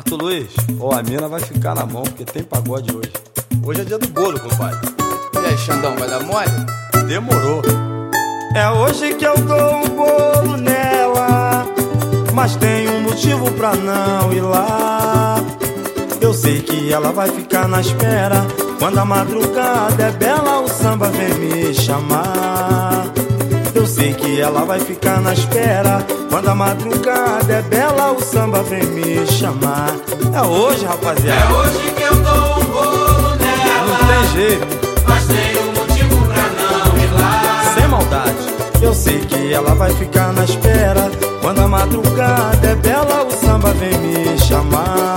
Arthur Luiz, ó, a mina vai ficar na mão porque tem pagode hoje. Hoje é dia do bolo, compadre. E aí, Xandão, vai dar mole? Demorou. É hoje que eu dou um bolo nela, mas tem um motivo pra não ir lá. Eu sei que ela vai ficar na espera. Quando a madrugada é bela, o samba vem me chamar. Eu sei que ela vai ficar na espera. Quando a madrugada é bela, o samba vem me chamar. É hoje, rapaziada. É hoje que eu dou um bolo nela. Não tem jeito, Mas tem um motivo pra não ir lá. sem maldade. Eu sei que ela vai ficar na espera. Quando a madrugada é bela, o samba vem me chamar.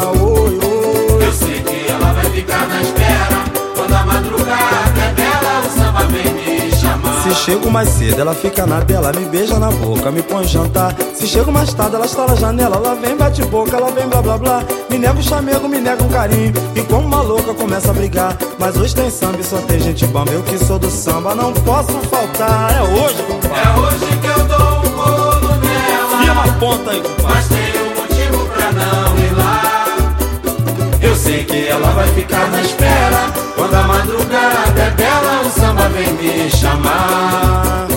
Se chego mais cedo, ela fica na dela, me beija na boca, me põe jantar. Se chego mais tarde, ela está na janela, ela vem bate boca, ela vem blá blá blá. Me nega um chamego, me nega um carinho, e como uma louca começa a brigar. Mas hoje tem samba e só tem gente bamba, eu que sou do samba, não posso faltar. É hoje, É compadre. hoje que eu dou um bolo nela. Firma a ponta aí, compadre. Mas tem um motivo pra não ir lá. Eu sei que ela vai ficar na espera. Quando a madrugada é bela, o samba vem me chamar.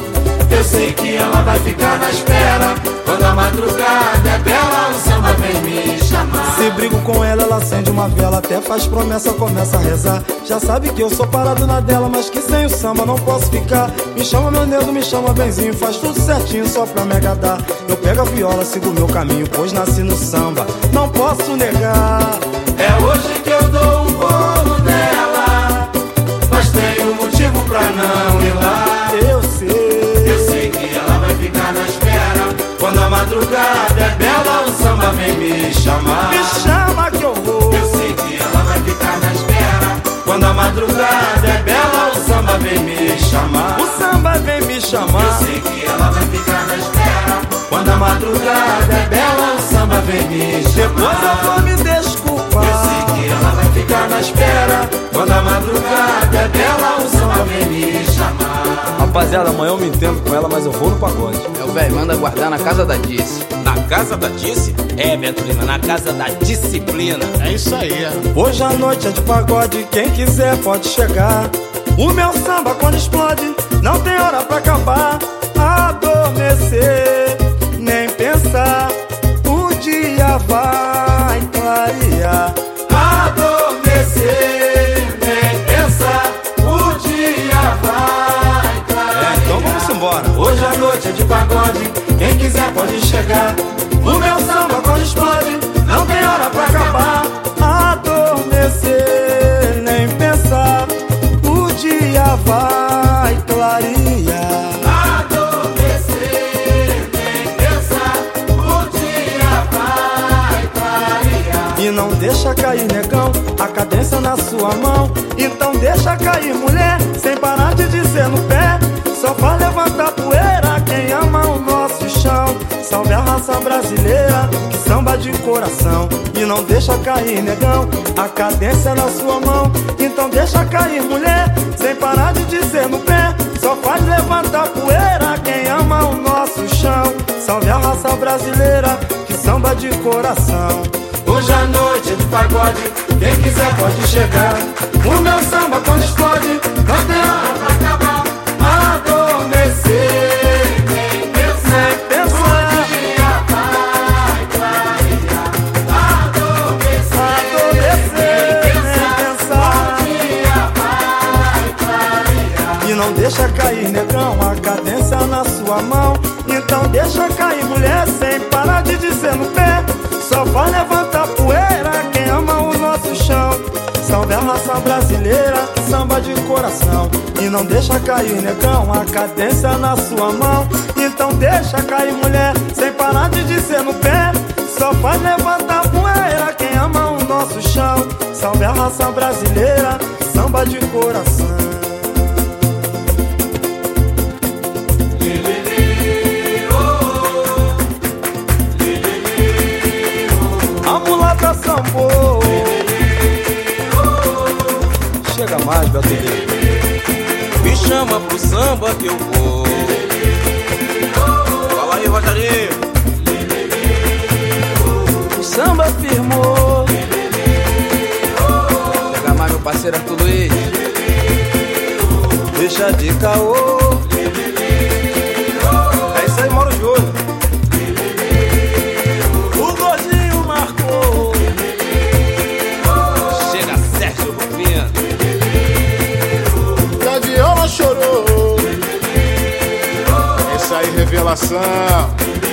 Eu sei que ela vai ficar na espera. Quando a madrugada é bela, o samba vem me chamar. Se brigo com ela, ela acende uma vela, até faz promessa, começa a rezar. Já sabe que eu sou parado na dela, mas que sem o samba não posso ficar. Me chama meu nego, me chama benzinho, faz tudo certinho só pra me agradar. Eu pego a viola, sigo meu caminho, pois nasci no samba, não posso negar. É hoje que eu dou pra não ir lá. Eu sei, Eu sei que ela vai ficar na espera. Quando a madrugada é bela, o samba vem me chamar. me chama que eu vou. Eu sei que ela vai ficar na espera. Quando a madrugada é bela, o samba vem me chamar. O samba vem me Eu chamar. sei que ela vai ficar na espera. Quando a madrugada é bela, o samba vem me Depois eu chamar. me Eu Rapaziada, amanhã eu me entendo com ela, mas eu vou no pagode. É o velho, manda guardar na casa da Dice. Na casa da Tice? É, Venturina, na casa da disciplina. É isso aí. Hoje a noite é de pagode, quem quiser pode chegar. O meu samba quando explode, não tem hora pra acabar. Adormecer, Hoje a noite é de pagode, quem quiser pode chegar. O meu samba quando explode, não tem hora pra acabar. Adormecer, nem pensar, o dia vai clarear. Adormecer, nem pensar, o dia vai clarear. E não deixa cair, negão, a cadência na sua mão. Então deixa cair, mulher, sem parar de dizer no pé. Samba de coração. E não deixa cair, negão, a cadência na sua mão. Então deixa cair, mulher, sem parar de dizer no pé. Só faz levantar poeira quem ama o nosso chão. Salve a raça brasileira, que samba de coração. Hoje a noite de pagode, quem quiser pode chegar. O meu samba quando explode, não tem não deixa cair, negão, a cadência na sua mão. Então deixa cair, mulher, sem parar de dizer no pé. Só vai levantar poeira quem ama o nosso chão. Salve a raça brasileira, samba de coração. E não deixa cair, negão, a cadência na sua mão. Então deixa cair, mulher, sem parar de dizer no pé. Só faz levantar poeira quem ama o nosso chão. Salve a raça brasileira, samba de coração. chega mais, brasileiro. Me chama pro samba que eu vou. Fala aí, Rogerinho. O samba firmou. Chega mais, meu parceiro é Arthur Luiz. Deixa de caô. A